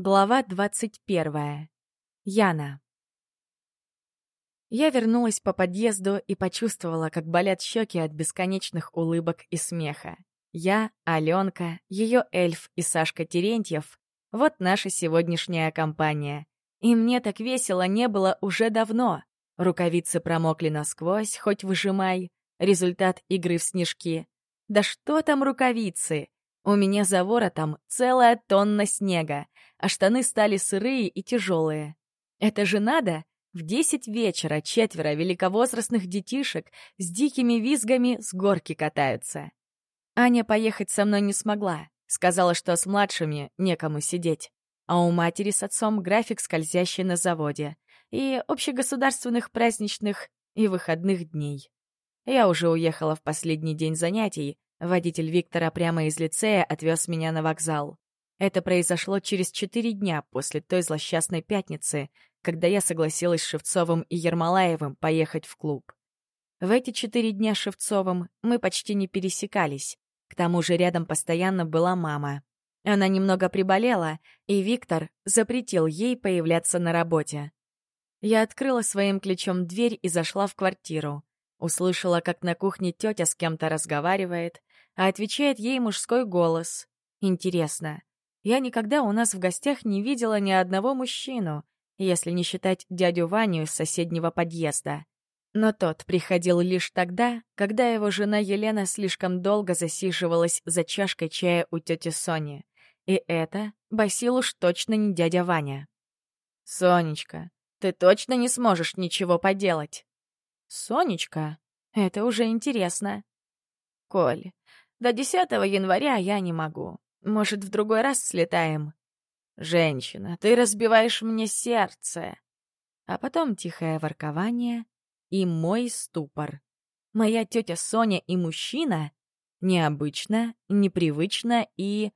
Глава двадцать первая. Яна. Я вернулась по подъезду и почувствовала, как болят щеки от бесконечных улыбок и смеха. Я, Аленка, ее эльф и Сашка Терентьев — вот наша сегодняшняя компания. И мне так весело не было уже давно. Рукавицы промокли насквозь, хоть выжимай. Результат игры в снежки. Да что там рукавицы? У меня за воротом целая тонна снега, а штаны стали сырые и тяжелые. Это же надо! В десять вечера четверо великовозрастных детишек с дикими визгами с горки катаются. Аня поехать со мной не смогла. Сказала, что с младшими некому сидеть. А у матери с отцом график скользящий на заводе. И общегосударственных праздничных и выходных дней. Я уже уехала в последний день занятий. Водитель Виктора прямо из лицея отвез меня на вокзал. Это произошло через четыре дня после той злосчастной пятницы, когда я согласилась с Шевцовым и Ермолаевым поехать в клуб. В эти четыре дня с Шевцовым мы почти не пересекались. К тому же рядом постоянно была мама. Она немного приболела, и Виктор запретил ей появляться на работе. Я открыла своим ключом дверь и зашла в квартиру. Услышала, как на кухне тетя с кем-то разговаривает, а отвечает ей мужской голос. Интересно, я никогда у нас в гостях не видела ни одного мужчину, если не считать дядю Ваню из соседнего подъезда. Но тот приходил лишь тогда, когда его жена Елена слишком долго засиживалась за чашкой чая у тети Сони. И это Басил уж точно не дядя Ваня. «Сонечка, ты точно не сможешь ничего поделать?» «Сонечка? Это уже интересно». «Коль, до 10 января я не могу. Может, в другой раз слетаем? Женщина, ты разбиваешь мне сердце. А потом тихое воркование и мой ступор. Моя тетя Соня и мужчина необычно, непривычно и...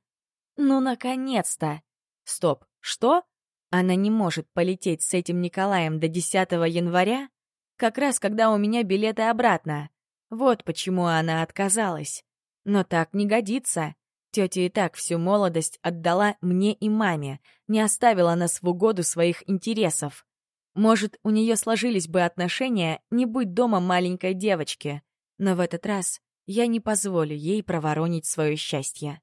Ну, наконец-то! Стоп, что? Она не может полететь с этим Николаем до 10 января? Как раз когда у меня билеты обратно. Вот почему она отказалась. Но так не годится. Тетя и так всю молодость отдала мне и маме, не оставила нас в угоду своих интересов. Может, у нее сложились бы отношения, не будь дома маленькой девочки. Но в этот раз я не позволю ей проворонить свое счастье.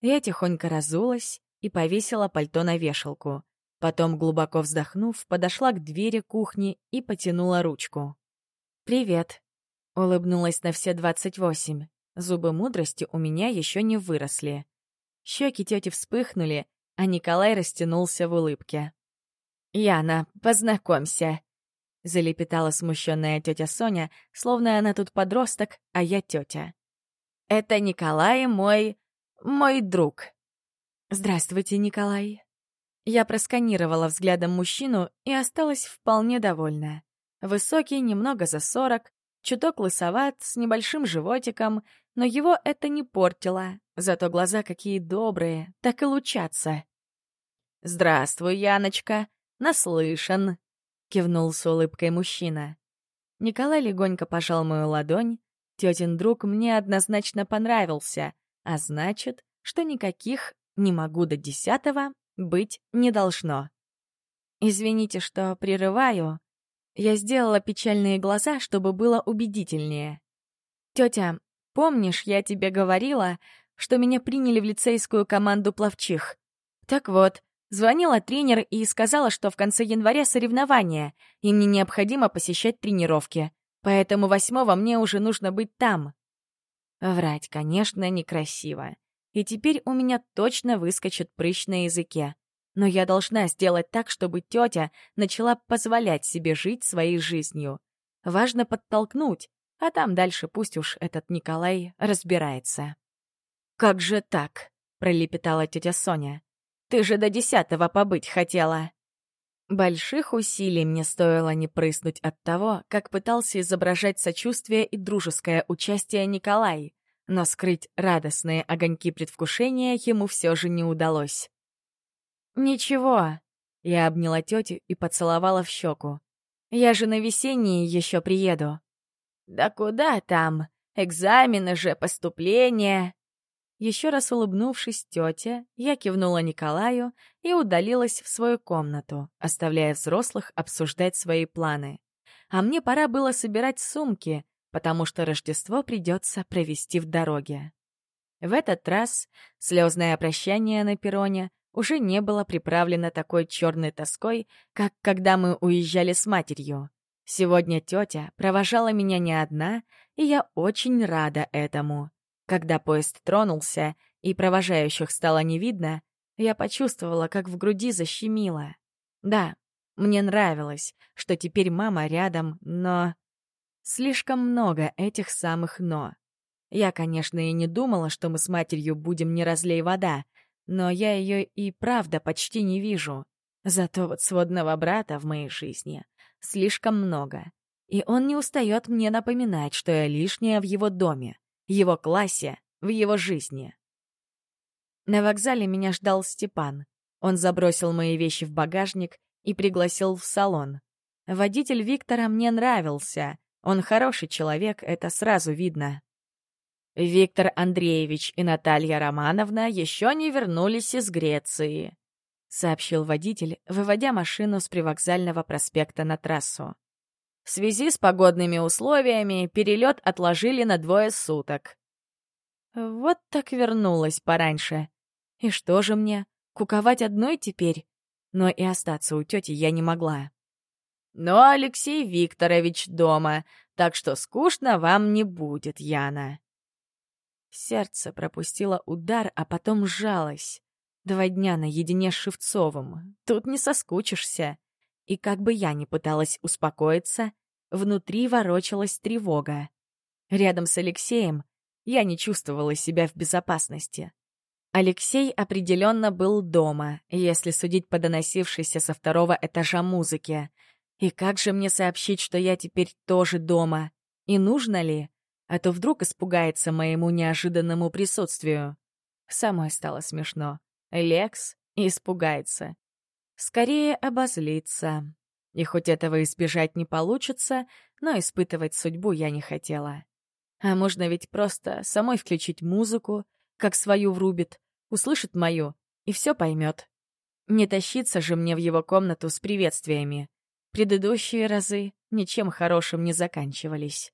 Я тихонько разулась и повесила пальто на вешалку. Потом, глубоко вздохнув, подошла к двери кухни и потянула ручку. «Привет», — улыбнулась на все двадцать восемь. Зубы мудрости у меня еще не выросли. Щеки тети вспыхнули, а Николай растянулся в улыбке. «Яна, познакомься!» — залепетала смущенная тетя Соня, словно она тут подросток, а я тетя. «Это Николай мой... мой друг». «Здравствуйте, Николай». Я просканировала взглядом мужчину и осталась вполне довольна. Высокий, немного за сорок, чуток лысоват, с небольшим животиком, но его это не портило, зато глаза какие добрые, так и лучатся. «Здравствуй, Яночка, наслышан», — кивнул с улыбкой мужчина. Николай легонько пожал мою ладонь. Тетин друг мне однозначно понравился, а значит, что никаких «не могу до десятого» быть не должно. Извините, что прерываю. Я сделала печальные глаза, чтобы было убедительнее. Тетя, Помнишь, я тебе говорила, что меня приняли в лицейскую команду пловчих? Так вот, звонила тренер и сказала, что в конце января соревнования, и мне необходимо посещать тренировки. Поэтому восьмого мне уже нужно быть там. Врать, конечно, некрасиво. И теперь у меня точно выскочит прыщ на языке. Но я должна сделать так, чтобы тетя начала позволять себе жить своей жизнью. Важно подтолкнуть, а там дальше пусть уж этот Николай разбирается. «Как же так?» — пролепетала тетя Соня. «Ты же до десятого побыть хотела!» Больших усилий мне стоило не прыснуть от того, как пытался изображать сочувствие и дружеское участие Николай, но скрыть радостные огоньки предвкушения ему все же не удалось. «Ничего», — я обняла тетю и поцеловала в щеку. «Я же на весенние еще приеду». «Да куда там? Экзамены же, поступление!» Еще раз улыбнувшись тете, я кивнула Николаю и удалилась в свою комнату, оставляя взрослых обсуждать свои планы. А мне пора было собирать сумки, потому что Рождество придется провести в дороге. В этот раз слезное прощание на перроне уже не было приправлено такой черной тоской, как когда мы уезжали с матерью. Сегодня тетя провожала меня не одна, и я очень рада этому. Когда поезд тронулся и провожающих стало не видно, я почувствовала, как в груди защемило. Да, мне нравилось, что теперь мама рядом, но... Слишком много этих самых «но». Я, конечно, и не думала, что мы с матерью будем не разлей вода, но я ее и правда почти не вижу. Зато вот сводного брата в моей жизни слишком много. И он не устает мне напоминать, что я лишняя в его доме его классе, в его жизни. На вокзале меня ждал Степан. Он забросил мои вещи в багажник и пригласил в салон. Водитель Виктора мне нравился. Он хороший человек, это сразу видно. Виктор Андреевич и Наталья Романовна еще не вернулись из Греции, сообщил водитель, выводя машину с привокзального проспекта на трассу. В связи с погодными условиями перелет отложили на двое суток. Вот так вернулась пораньше. И что же мне, куковать одной теперь? Но и остаться у тети я не могла. Но Алексей Викторович дома, так что скучно вам не будет, Яна. Сердце пропустило удар, а потом сжалось. Два дня наедине с Шевцовым. Тут не соскучишься. И как бы я ни пыталась успокоиться, внутри ворочалась тревога. Рядом с Алексеем я не чувствовала себя в безопасности. Алексей определенно был дома, если судить по доносившейся со второго этажа музыке. И как же мне сообщить, что я теперь тоже дома? И нужно ли? А то вдруг испугается моему неожиданному присутствию. Самой стало смешно. Лекс испугается. Скорее обозлиться. И хоть этого избежать не получится, но испытывать судьбу я не хотела. А можно ведь просто самой включить музыку, как свою врубит, услышит мою, и все поймет. Не тащиться же мне в его комнату с приветствиями. Предыдущие разы ничем хорошим не заканчивались.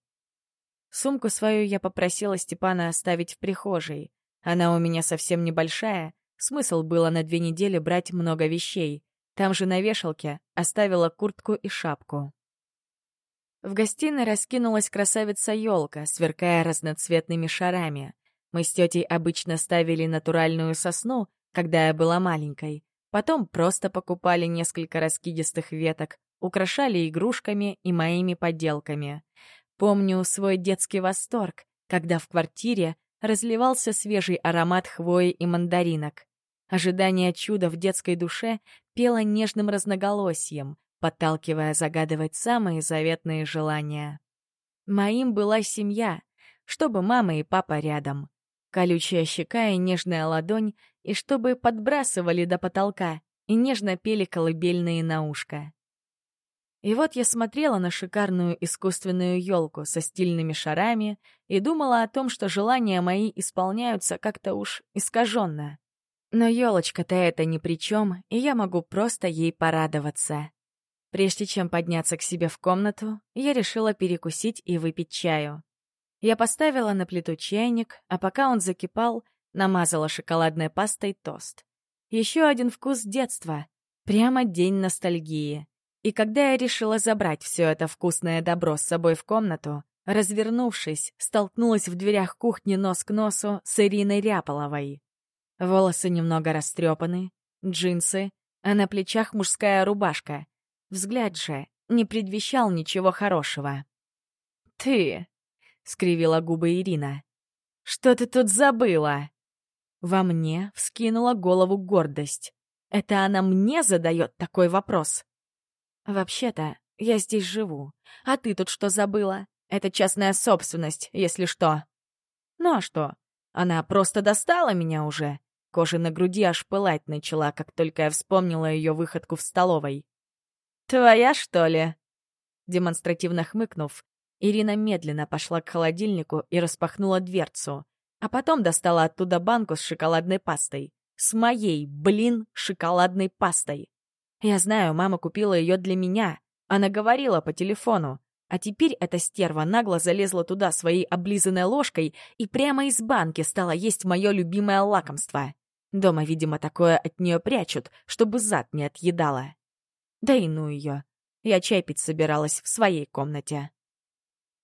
Сумку свою я попросила Степана оставить в прихожей. Она у меня совсем небольшая, смысл было на две недели брать много вещей. Там же на вешалке оставила куртку и шапку. В гостиной раскинулась красавица-елка, сверкая разноцветными шарами. Мы с тетей обычно ставили натуральную сосну, когда я была маленькой. Потом просто покупали несколько раскидистых веток, украшали игрушками и моими подделками. Помню свой детский восторг, когда в квартире разливался свежий аромат хвои и мандаринок. Ожидание чуда в детской душе пело нежным разноголосием, подталкивая загадывать самые заветные желания. Моим была семья, чтобы мама и папа рядом. Колючая щека и нежная ладонь, и чтобы подбрасывали до потолка и нежно пели колыбельные на ушко. И вот я смотрела на шикарную искусственную елку со стильными шарами и думала о том, что желания мои исполняются как-то уж искаженно. Но елочка-то это ни при чем, и я могу просто ей порадоваться. Прежде чем подняться к себе в комнату, я решила перекусить и выпить чаю. Я поставила на плиту чайник, а пока он закипал, намазала шоколадной пастой тост. Еще один вкус детства. Прямо день ностальгии. И когда я решила забрать все это вкусное добро с собой в комнату, развернувшись, столкнулась в дверях кухни нос к носу с Ириной Ряполовой. Волосы немного растрепаны, джинсы, а на плечах мужская рубашка. Взгляд же не предвещал ничего хорошего. «Ты!» — скривила губы Ирина. «Что ты тут забыла?» Во мне вскинула голову гордость. Это она мне задает такой вопрос. «Вообще-то, я здесь живу. А ты тут что забыла? Это частная собственность, если что». «Ну а что? Она просто достала меня уже. Кожа на груди аж пылать начала, как только я вспомнила ее выходку в столовой. «Твоя, что ли?» Демонстративно хмыкнув, Ирина медленно пошла к холодильнику и распахнула дверцу. А потом достала оттуда банку с шоколадной пастой. С моей, блин, шоколадной пастой. Я знаю, мама купила ее для меня. Она говорила по телефону. А теперь эта стерва нагло залезла туда своей облизанной ложкой и прямо из банки стала есть мое любимое лакомство. Дома, видимо, такое от нее прячут, чтобы зад не отъедала. Да и ну ее. Я чай пить собиралась в своей комнате.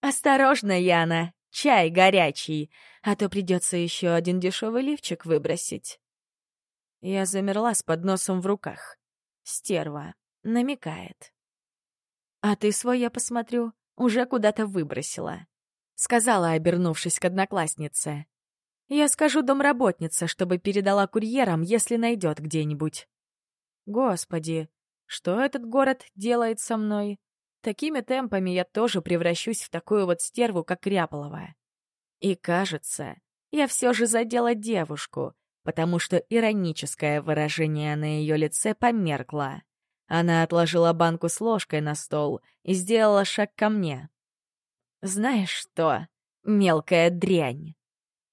«Осторожно, Яна! Чай горячий, а то придется еще один дешевый лифчик выбросить». Я замерла с подносом в руках. Стерва. Намекает. «А ты свой, я посмотрю, уже куда-то выбросила», — сказала, обернувшись к однокласснице. «Я скажу домработнице, чтобы передала курьерам, если найдет где-нибудь». «Господи, что этот город делает со мной? Такими темпами я тоже превращусь в такую вот стерву, как Ряполова. И кажется, я все же задела девушку, потому что ироническое выражение на ее лице померкло. Она отложила банку с ложкой на стол и сделала шаг ко мне. «Знаешь что, мелкая дрянь!»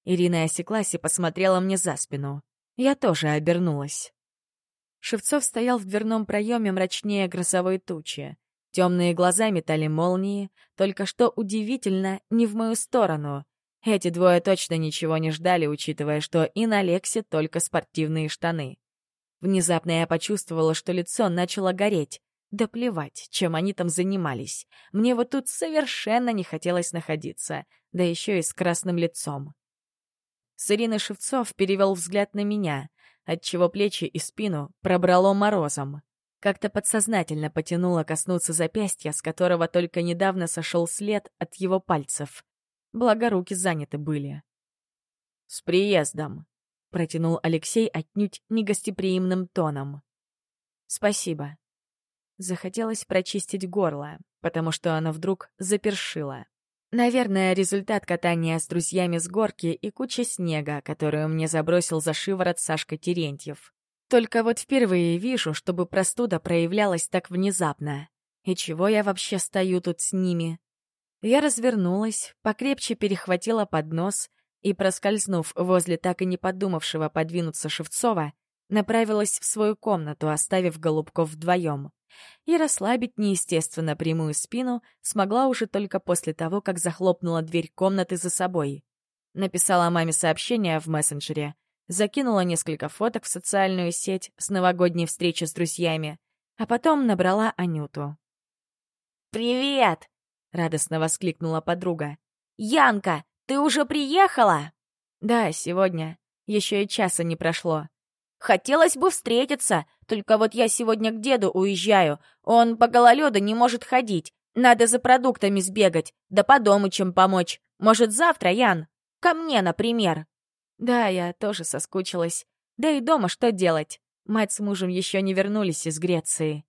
Ирина осеклась и посмотрела мне за спину. Я тоже обернулась. Шевцов стоял в дверном проеме мрачнее грозовой тучи. Темные глаза метали молнии, только что удивительно, не в мою сторону. Эти двое точно ничего не ждали, учитывая, что и на Лексе только спортивные штаны. Внезапно я почувствовала, что лицо начало гореть. Да плевать, чем они там занимались. Мне вот тут совершенно не хотелось находиться, да еще и с красным лицом. С Ирины Шевцов перевел взгляд на меня, отчего плечи и спину пробрало морозом. Как-то подсознательно потянуло коснуться запястья, с которого только недавно сошел след от его пальцев благо руки заняты были. «С приездом!» — протянул Алексей отнюдь негостеприимным тоном. «Спасибо». Захотелось прочистить горло, потому что оно вдруг запершило. Наверное, результат катания с друзьями с горки и куча снега, которую мне забросил за шиворот Сашка Терентьев. Только вот впервые вижу, чтобы простуда проявлялась так внезапно. И чего я вообще стою тут с ними? Я развернулась, покрепче перехватила поднос и, проскользнув возле так и не подумавшего подвинуться Шевцова, направилась в свою комнату, оставив Голубков вдвоем. И расслабить неестественно прямую спину смогла уже только после того, как захлопнула дверь комнаты за собой. Написала маме сообщение в мессенджере, закинула несколько фоток в социальную сеть с новогодней встречи с друзьями, а потом набрала Анюту. «Привет!» радостно воскликнула подруга. «Янка, ты уже приехала?» «Да, сегодня. Еще и часа не прошло». «Хотелось бы встретиться, только вот я сегодня к деду уезжаю. Он по гололеду не может ходить. Надо за продуктами сбегать, да по дому чем помочь. Может, завтра, Ян? Ко мне, например». «Да, я тоже соскучилась. Да и дома что делать? Мать с мужем еще не вернулись из Греции».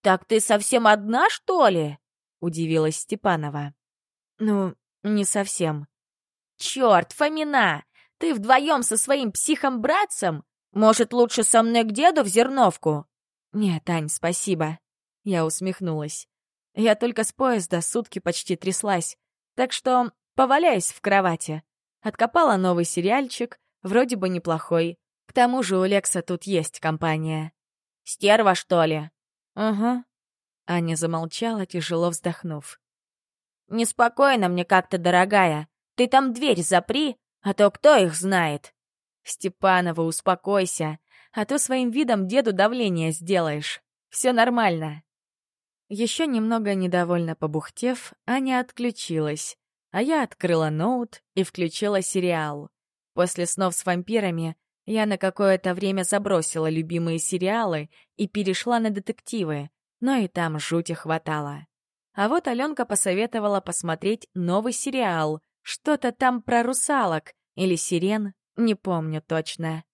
«Так ты совсем одна, что ли?» — удивилась Степанова. «Ну, не совсем». «Черт, Фомина! Ты вдвоем со своим психом-братцем? Может, лучше со мной к деду в Зерновку?» «Нет, Ань, спасибо». Я усмехнулась. Я только с поезда сутки почти тряслась, так что поваляюсь в кровати. Откопала новый сериальчик, вроде бы неплохой. К тому же у Лекса тут есть компания. «Стерва, что ли?» «Угу. Аня замолчала, тяжело вздохнув. «Неспокойно мне как-то, дорогая. Ты там дверь запри, а то кто их знает?» «Степанова, успокойся, а то своим видом деду давление сделаешь. Все нормально». Еще немного недовольно побухтев, Аня отключилась, а я открыла ноут и включила сериал. После снов с вампирами я на какое-то время забросила любимые сериалы и перешла на детективы, но и там жути хватало. А вот Аленка посоветовала посмотреть новый сериал, что-то там про русалок или сирен, не помню точно.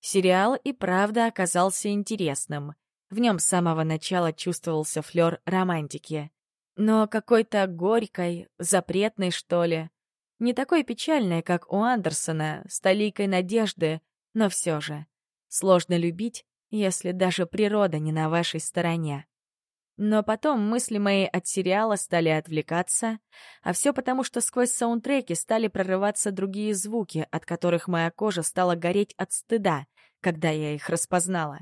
Сериал и правда оказался интересным. В нем с самого начала чувствовался флер романтики. Но какой-то горькой, запретной, что ли. Не такой печальной, как у Андерсона, с толикой надежды, но все же. Сложно любить, если даже природа не на вашей стороне. Но потом мысли мои от сериала стали отвлекаться, а все потому, что сквозь саундтреки стали прорываться другие звуки, от которых моя кожа стала гореть от стыда, когда я их распознала.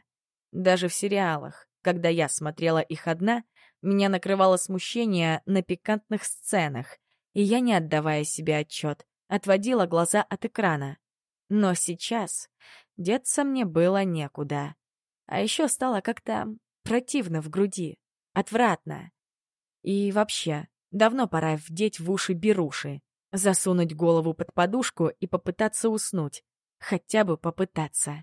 Даже в сериалах, когда я смотрела их одна, меня накрывало смущение на пикантных сценах, и я, не отдавая себе отчет, отводила глаза от экрана. Но сейчас деться мне было некуда. А еще стало как-то противно в груди. Отвратно. И вообще, давно пора вдеть в уши беруши, засунуть голову под подушку и попытаться уснуть. Хотя бы попытаться.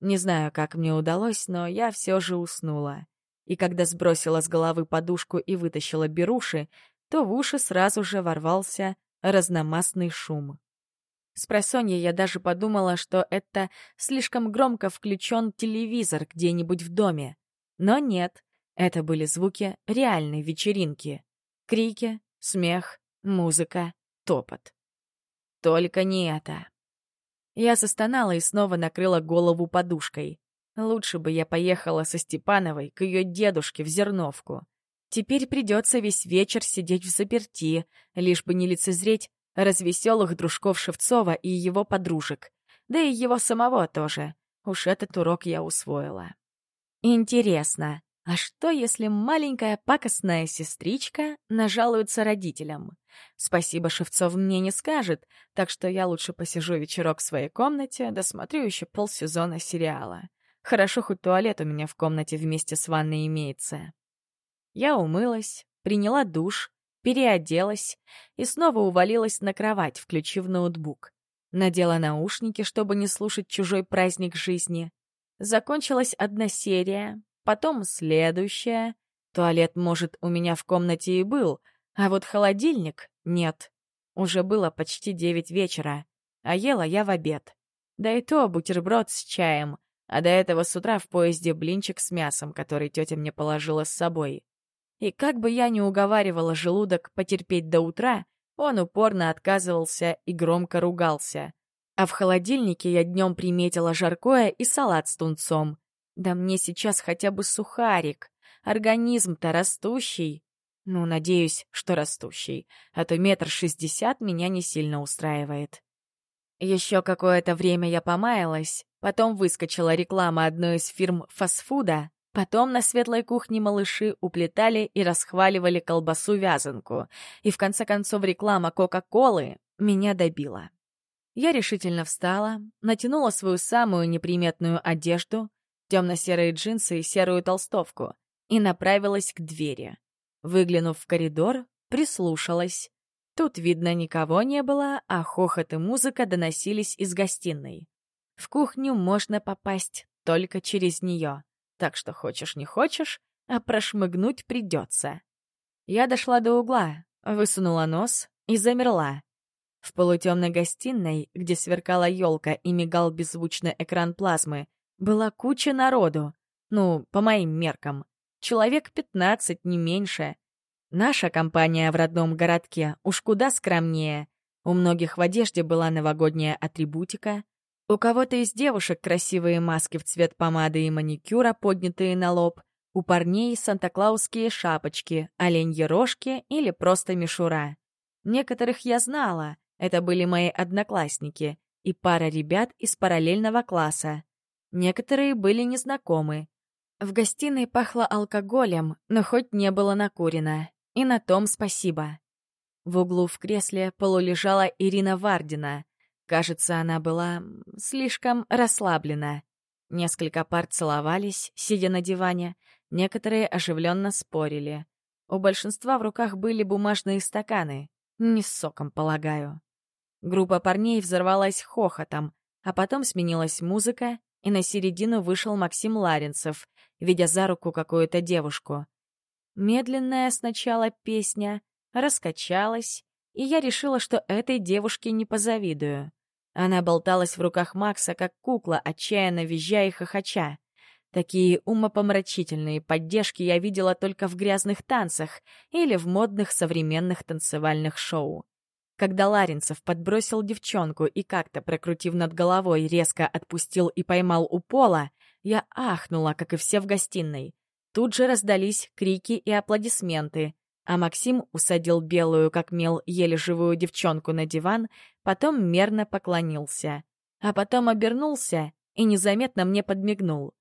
Не знаю, как мне удалось, но я все же уснула. И когда сбросила с головы подушку и вытащила беруши, то в уши сразу же ворвался разномастный шум. С просонья я даже подумала, что это слишком громко включен телевизор где-нибудь в доме. Но нет, это были звуки реальной вечеринки. Крики, смех, музыка, топот. Только не это. Я застонала и снова накрыла голову подушкой. Лучше бы я поехала со Степановой к ее дедушке в Зерновку. Теперь придется весь вечер сидеть в заперти, лишь бы не лицезреть развеселых дружков Шевцова и его подружек. Да и его самого тоже. Уж этот урок я усвоила. Интересно, а что, если маленькая пакостная сестричка нажалуется родителям? Спасибо Шевцов мне не скажет, так что я лучше посижу вечерок в своей комнате, досмотрю еще полсезона сериала. Хорошо, хоть туалет у меня в комнате вместе с ванной имеется. Я умылась, приняла душ, переоделась и снова увалилась на кровать, включив ноутбук. Надела наушники, чтобы не слушать чужой праздник жизни. Закончилась одна серия, потом следующая. Туалет, может, у меня в комнате и был, а вот холодильник — нет. Уже было почти девять вечера, а ела я в обед. Да и то бутерброд с чаем, а до этого с утра в поезде блинчик с мясом, который тетя мне положила с собой. И как бы я ни уговаривала желудок потерпеть до утра, он упорно отказывался и громко ругался. А в холодильнике я днем приметила жаркое и салат с тунцом. Да мне сейчас хотя бы сухарик. Организм-то растущий. Ну, надеюсь, что растущий. А то метр шестьдесят меня не сильно устраивает. Еще какое-то время я помаялась, потом выскочила реклама одной из фирм фастфуда, потом на светлой кухне малыши уплетали и расхваливали колбасу-вязанку, и в конце концов реклама Кока-Колы меня добила. Я решительно встала, натянула свою самую неприметную одежду, темно-серые джинсы и серую толстовку, и направилась к двери. Выглянув в коридор, прислушалась. Тут, видно, никого не было, а хохот и музыка доносились из гостиной. В кухню можно попасть только через нее, так что хочешь не хочешь, а прошмыгнуть придется. Я дошла до угла, высунула нос и замерла. В полутемной гостиной, где сверкала елка и мигал беззвучно экран плазмы, была куча народу. Ну, по моим меркам. Человек пятнадцать, не меньше. Наша компания в родном городке уж куда скромнее. У многих в одежде была новогодняя атрибутика. У кого-то из девушек красивые маски в цвет помады и маникюра, поднятые на лоб. У парней санта-клаусские шапочки, оленьи рожки или просто мишура. Некоторых я знала, это были мои одноклассники и пара ребят из параллельного класса. Некоторые были незнакомы. В гостиной пахло алкоголем, но хоть не было накурено. И на том спасибо. В углу в кресле полулежала Ирина Вардина. Кажется, она была слишком расслаблена. Несколько пар целовались, сидя на диване, некоторые оживленно спорили. У большинства в руках были бумажные стаканы. Не с соком, полагаю. Группа парней взорвалась хохотом, а потом сменилась музыка, и на середину вышел Максим Ларинцев, ведя за руку какую-то девушку. Медленная сначала песня раскачалась, и я решила, что этой девушке не позавидую. Она болталась в руках Макса, как кукла, отчаянно визжа и хохоча. Такие умопомрачительные поддержки я видела только в грязных танцах или в модных современных танцевальных шоу. Когда Ларинцев подбросил девчонку и как-то, прокрутив над головой, резко отпустил и поймал у пола, я ахнула, как и все в гостиной. Тут же раздались крики и аплодисменты, а Максим усадил белую, как мел, еле живую девчонку на диван, потом мерно поклонился. А потом обернулся и незаметно мне подмигнул.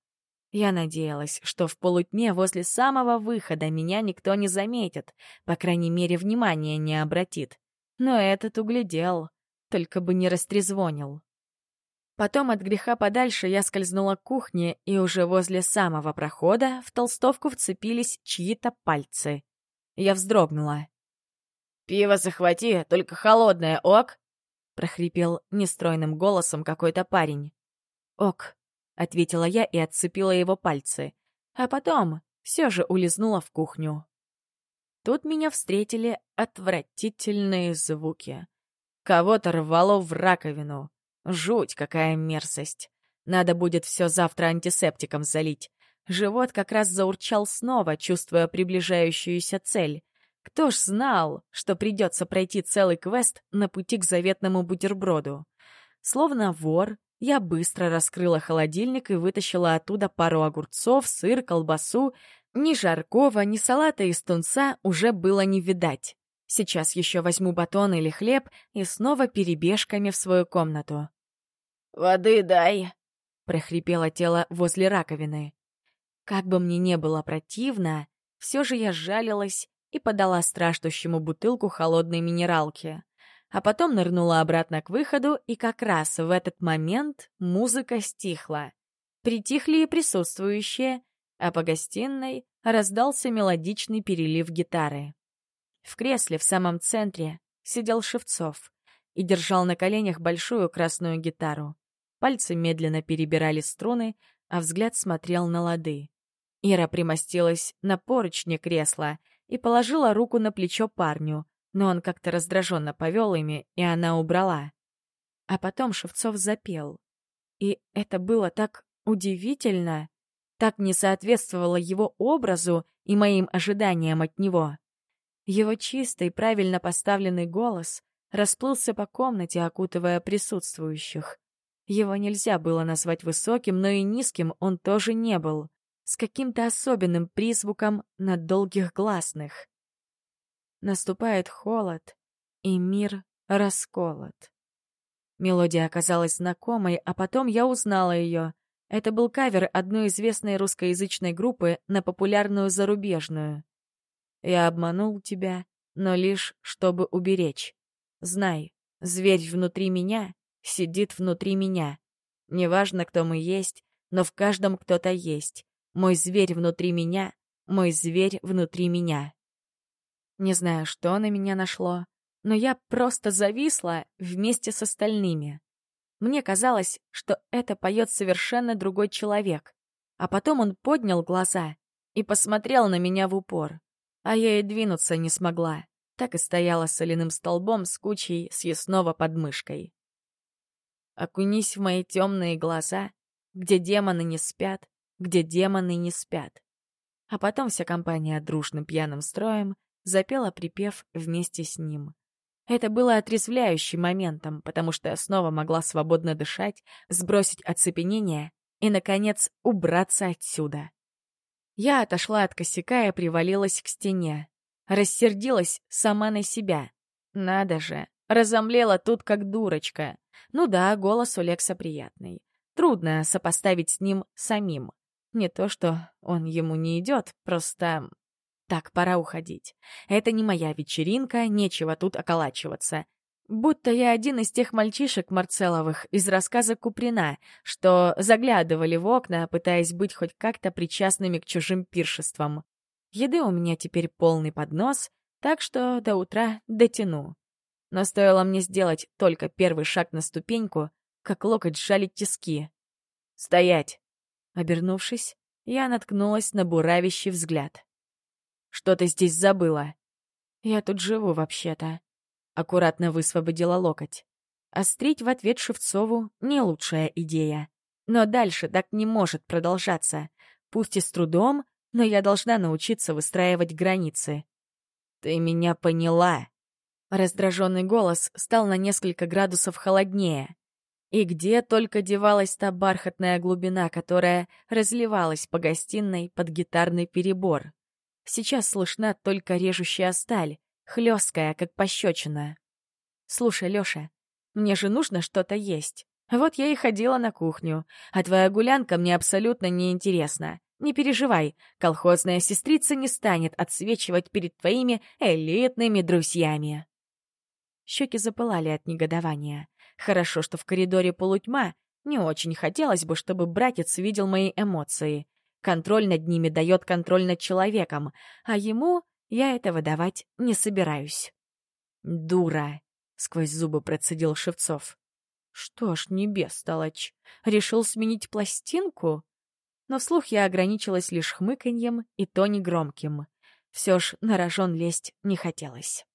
Я надеялась, что в полутьме возле самого выхода меня никто не заметит, по крайней мере, внимания не обратит. Но этот углядел, только бы не растрезвонил. Потом от греха подальше я скользнула к кухне, и уже возле самого прохода в толстовку вцепились чьи-то пальцы. Я вздрогнула. «Пиво захвати, только холодное, ок?» — прохрипел нестройным голосом какой-то парень. «Ок», — ответила я и отцепила его пальцы. А потом все же улизнула в кухню. Тут меня встретили отвратительные звуки. Кого-то рвало в раковину. Жуть, какая мерзость. Надо будет все завтра антисептиком залить. Живот как раз заурчал снова, чувствуя приближающуюся цель. Кто ж знал, что придется пройти целый квест на пути к заветному бутерброду? Словно вор, я быстро раскрыла холодильник и вытащила оттуда пару огурцов, сыр, колбасу. Ни жаркого, ни салата из тунца уже было не видать. Сейчас еще возьму батон или хлеб и снова перебежками в свою комнату. «Воды дай!» — прохрипело тело возле раковины. Как бы мне не было противно, все же я сжалилась и подала страждущему бутылку холодной минералки. А потом нырнула обратно к выходу, и как раз в этот момент музыка стихла. Притихли и присутствующие, а по гостиной раздался мелодичный перелив гитары. В кресле в самом центре сидел Шевцов и держал на коленях большую красную гитару. Пальцы медленно перебирали струны, а взгляд смотрел на лады. Ира примостилась на поручне кресла и положила руку на плечо парню, но он как-то раздраженно повел ими, и она убрала. А потом Шевцов запел. И это было так удивительно, так не соответствовало его образу и моим ожиданиям от него. Его чистый, правильно поставленный голос расплылся по комнате, окутывая присутствующих. Его нельзя было назвать высоким, но и низким он тоже не был, с каким-то особенным призвуком на долгих гласных. Наступает холод, и мир расколот. Мелодия оказалась знакомой, а потом я узнала ее. Это был кавер одной известной русскоязычной группы на популярную зарубежную. Я обманул тебя, но лишь чтобы уберечь. Знай, зверь внутри меня сидит внутри меня. Неважно, кто мы есть, но в каждом кто-то есть. Мой зверь внутри меня, мой зверь внутри меня. Не знаю, что на меня нашло, но я просто зависла вместе с остальными. Мне казалось, что это поет совершенно другой человек. А потом он поднял глаза и посмотрел на меня в упор а я и двинуться не смогла. Так и стояла соляным столбом с кучей съестного под мышкой. Окунись в мои темные глаза, где демоны не спят, где демоны не спят. А потом вся компания дружным пьяным строем запела припев вместе с ним. Это было отрезвляющим моментом, потому что я снова могла свободно дышать, сбросить оцепенение и, наконец, убраться отсюда. Я отошла от косяка и привалилась к стене. Рассердилась сама на себя. Надо же, разомлела тут как дурочка. Ну да, голос у Лекса приятный. Трудно сопоставить с ним самим. Не то, что он ему не идет, просто... Так, пора уходить. Это не моя вечеринка, нечего тут околачиваться. Будто я один из тех мальчишек Марцеловых из рассказа Куприна, что заглядывали в окна, пытаясь быть хоть как-то причастными к чужим пиршествам. Еды у меня теперь полный поднос, так что до утра дотяну. Но стоило мне сделать только первый шаг на ступеньку, как локоть сжали тиски. «Стоять!» Обернувшись, я наткнулась на буравящий взгляд. «Что ты здесь забыла?» «Я тут живу, вообще-то», Аккуратно высвободила локоть. Острить в ответ Шевцову — не лучшая идея. Но дальше так не может продолжаться. Пусть и с трудом, но я должна научиться выстраивать границы. «Ты меня поняла!» Раздраженный голос стал на несколько градусов холоднее. И где только девалась та бархатная глубина, которая разливалась по гостиной под гитарный перебор. Сейчас слышна только режущая сталь, хлесткая, как пощечина. «Слушай, Лёша, мне же нужно что-то есть. Вот я и ходила на кухню, а твоя гулянка мне абсолютно не интересна. Не переживай, колхозная сестрица не станет отсвечивать перед твоими элитными друзьями». Щеки запылали от негодования. Хорошо, что в коридоре полутьма. Не очень хотелось бы, чтобы братец видел мои эмоции. Контроль над ними дает контроль над человеком, а ему я этого давать не собираюсь. «Дура!» — сквозь зубы процедил Шевцов. «Что ж, не бестолочь. Решил сменить пластинку?» Но вслух я ограничилась лишь хмыканьем, и то негромким. Все ж на рожон лезть не хотелось.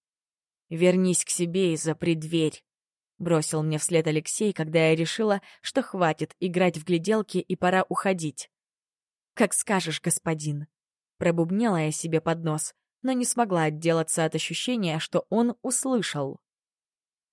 «Вернись к себе и запри дверь», — бросил мне вслед Алексей, когда я решила, что хватит играть в гляделки и пора уходить. «Как скажешь, господин», — пробубнела я себе под нос, но не смогла отделаться от ощущения, что он услышал.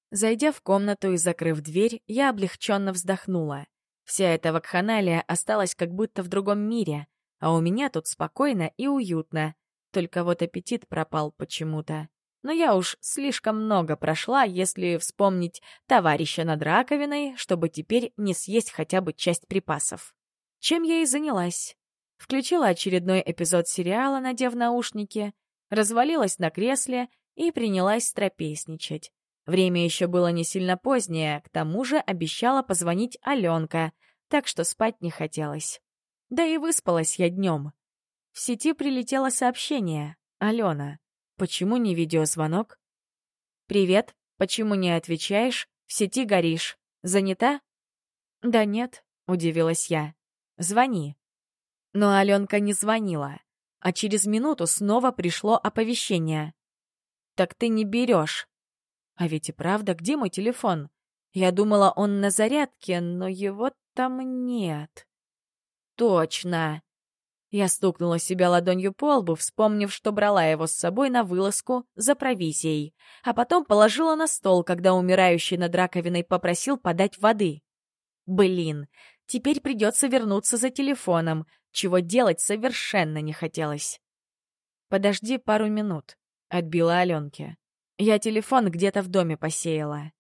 Зайдя в комнату и закрыв дверь, я облегченно вздохнула. Вся эта вакханалия осталась как будто в другом мире, а у меня тут спокойно и уютно. Только вот аппетит пропал почему-то. Но я уж слишком много прошла, если вспомнить товарища над раковиной, чтобы теперь не съесть хотя бы часть припасов. Чем я и занялась. Включила очередной эпизод сериала, надев наушники, развалилась на кресле и принялась трапезничать. Время еще было не сильно позднее, к тому же обещала позвонить Аленка, так что спать не хотелось. Да и выспалась я днем. В сети прилетело сообщение. «Алена, Почему не видеозвонок? «Привет. Почему не отвечаешь? В сети горишь. Занята?» «Да нет», — удивилась я. «Звони». Но Аленка не звонила, а через минуту снова пришло оповещение. «Так ты не берешь». А ведь и правда, где мой телефон? Я думала, он на зарядке, но его там нет. Точно. Я стукнула себя ладонью по лбу, вспомнив, что брала его с собой на вылазку за провизией, а потом положила на стол, когда умирающий над раковиной попросил подать воды. Блин, теперь придется вернуться за телефоном, чего делать совершенно не хотелось. «Подожди пару минут», — отбила Аленке. «Я телефон где-то в доме посеяла».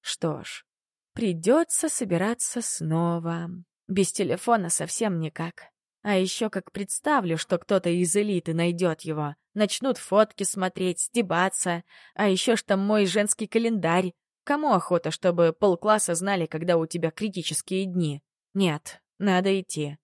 Что ж, придется собираться снова. Без телефона совсем никак. А еще как представлю, что кто-то из элиты найдет его, начнут фотки смотреть, стебаться, а еще там мой женский календарь. Кому охота, чтобы полкласса знали, когда у тебя критические дни? Нет, надо идти.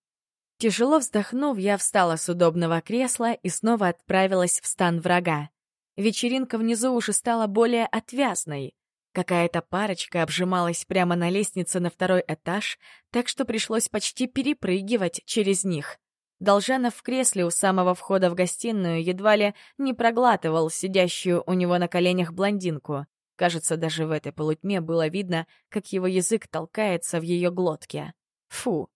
Тяжело вздохнув, я встала с удобного кресла и снова отправилась в стан врага. Вечеринка внизу уже стала более отвязной. Какая-то парочка обжималась прямо на лестнице на второй этаж, так что пришлось почти перепрыгивать через них. Должанов в кресле у самого входа в гостиную едва ли не проглатывал сидящую у него на коленях блондинку. Кажется, даже в этой полутьме было видно, как его язык толкается в ее глотке. Фу.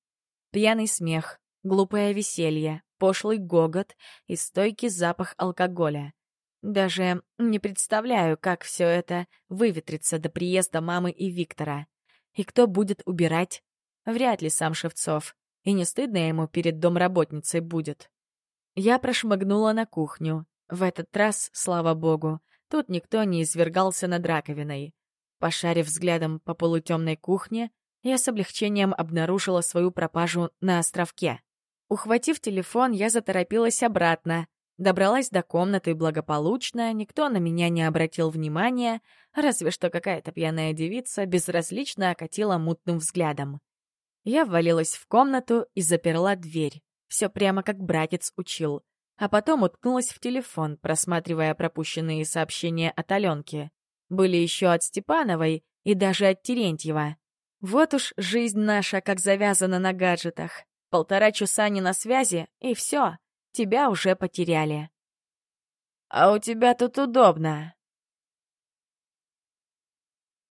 Пьяный смех, глупое веселье, пошлый гогот и стойкий запах алкоголя. Даже не представляю, как все это выветрится до приезда мамы и Виктора. И кто будет убирать? Вряд ли сам Шевцов. И не стыдно ему перед домработницей будет. Я прошмыгнула на кухню. В этот раз, слава богу, тут никто не извергался над раковиной. Пошарив взглядом по полутемной кухне, я с облегчением обнаружила свою пропажу на островке. Ухватив телефон, я заторопилась обратно, Добралась до комнаты благополучно, никто на меня не обратил внимания, разве что какая-то пьяная девица безразлично окатила мутным взглядом. Я ввалилась в комнату и заперла дверь. Все прямо как братец учил. А потом уткнулась в телефон, просматривая пропущенные сообщения от Аленки. Были еще от Степановой и даже от Терентьева. Вот уж жизнь наша как завязана на гаджетах. Полтора часа не на связи, и все тебя уже потеряли. «А у тебя тут удобно»,